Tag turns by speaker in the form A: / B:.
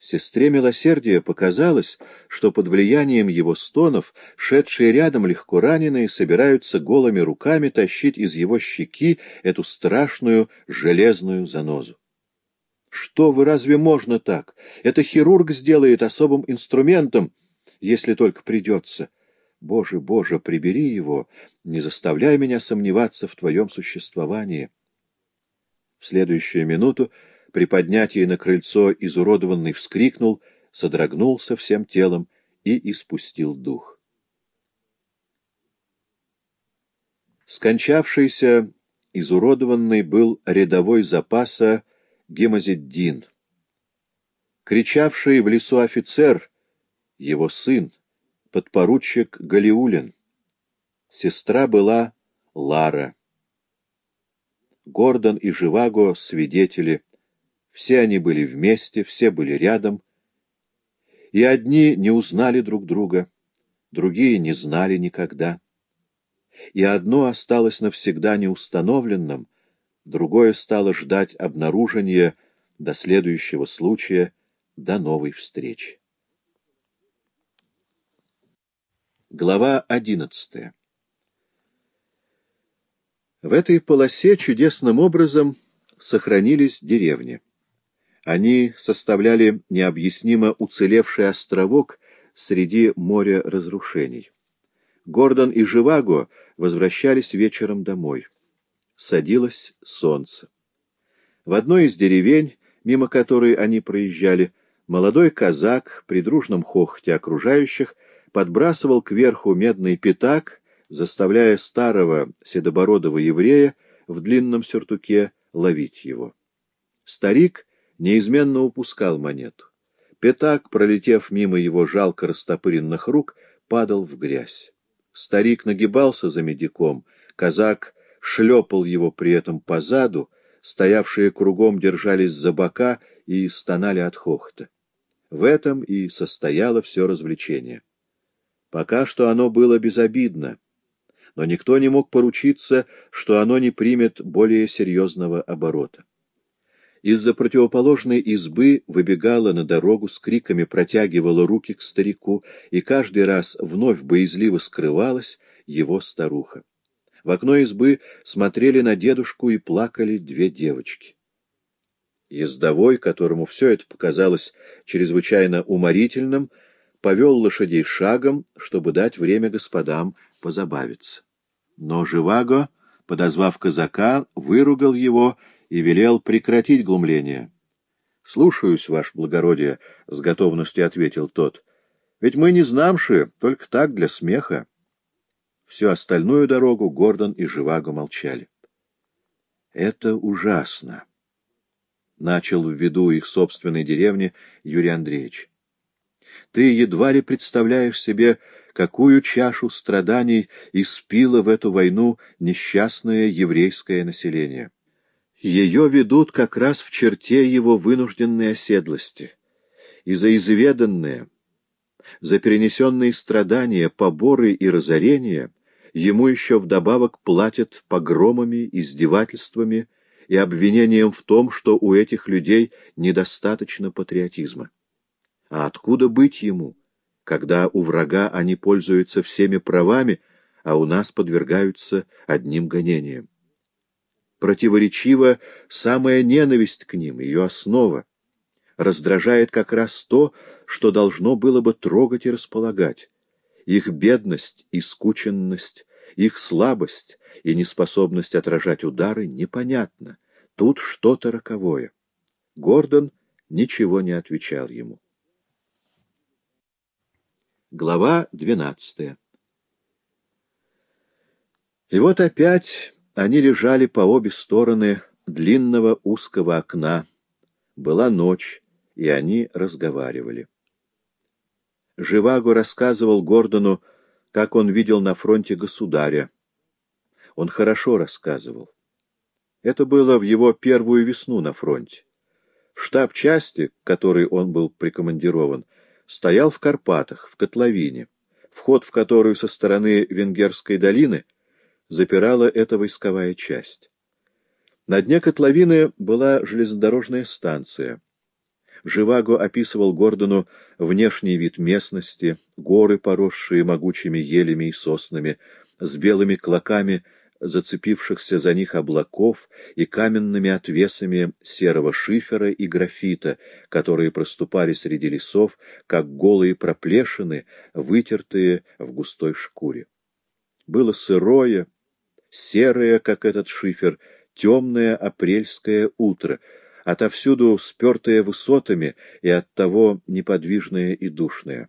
A: Сестре милосердия показалось, что под влиянием его стонов шедшие рядом легко раненые собираются голыми руками тащить из его щеки эту страшную железную занозу. Что вы, разве можно так? Это хирург сделает особым инструментом, если только придется. Боже, Боже, прибери его, не заставляй меня сомневаться в твоем существовании. В следующую минуту при поднятии на крыльцо изуродованный вскрикнул, содрогнулся всем телом и испустил дух. Скончавшийся, изуродованный был рядовой запаса Гемозиддин. Кричавший в лесу офицер, его сын, подпоручик Галиулин. Сестра была Лара. Гордон и Живаго — свидетели — все они были вместе, все были рядом, и одни не узнали друг друга, другие не знали никогда. И одно осталось навсегда неустановленным, другое стало ждать обнаружения до следующего случая, до новой встречи. Глава одиннадцатая В этой полосе чудесным образом сохранились деревни. Они составляли необъяснимо уцелевший островок среди моря разрушений. Гордон и Живаго возвращались вечером домой. Садилось солнце. В одной из деревень, мимо которой они проезжали, молодой казак при дружном хохоте окружающих подбрасывал кверху медный пятак, заставляя старого седобородого еврея в длинном сюртуке ловить его. Старик неизменно упускал монету. Пятак, пролетев мимо его жалко растопыренных рук, падал в грязь. Старик нагибался за медиком, казак шлепал его при этом по заду, стоявшие кругом держались за бока и стонали от хохота. В этом и состояло все развлечение. Пока что оно было безобидно, но никто не мог поручиться, что оно не примет более серьезного оборота из-за противоположной избы выбегала на дорогу, с криками протягивала руки к старику, и каждый раз вновь боязливо скрывалась его старуха. В окно избы смотрели на дедушку и плакали две девочки. Ездовой, которому все это показалось чрезвычайно уморительным, повел лошадей шагом, чтобы дать время господам позабавиться. Но Живаго, подозвав казака, выругал его и велел прекратить глумление. — Слушаюсь, ваше благородие, — с готовностью ответил тот. — Ведь мы не знамши, только так, для смеха. Всю остальную дорогу Гордон и Живаго молчали. — Это ужасно, — начал в виду их собственной деревни Юрий Андреевич. — Ты едва ли представляешь себе, какую чашу страданий испило в эту войну несчастное еврейское население. Ее ведут как раз в черте его вынужденной оседлости. И за изведанное, за перенесенные страдания, поборы и разорения ему еще вдобавок платят погромами, издевательствами и обвинением в том, что у этих людей недостаточно патриотизма. А откуда быть ему, когда у врага они пользуются всеми правами, а у нас подвергаются одним гонениям? Противоречива самая ненависть к ним, ее основа. Раздражает как раз то, что должно было бы трогать и располагать. Их бедность и скученность, их слабость и неспособность отражать удары непонятно. Тут что-то роковое. Гордон ничего не отвечал ему. Глава двенадцатая И вот опять они лежали по обе стороны длинного узкого окна. Была ночь, и они разговаривали. Живаго рассказывал Гордону, как он видел на фронте государя. Он хорошо рассказывал. Это было в его первую весну на фронте. Штаб части, к которой он был прикомандирован, стоял в Карпатах, в котловине, вход в которую со стороны Венгерской долины — запирала эта войсковая часть. На дне котловины была железнодорожная станция. Живаго описывал Гордону внешний вид местности, горы, поросшие могучими елями и соснами, с белыми клоками зацепившихся за них облаков и каменными отвесами серого шифера и графита, которые проступали среди лесов, как голые проплешины, вытертые в густой шкуре. Было сырое, серое, как этот шифер, темное апрельское утро, отовсюду спертое высотами и оттого неподвижное и душное.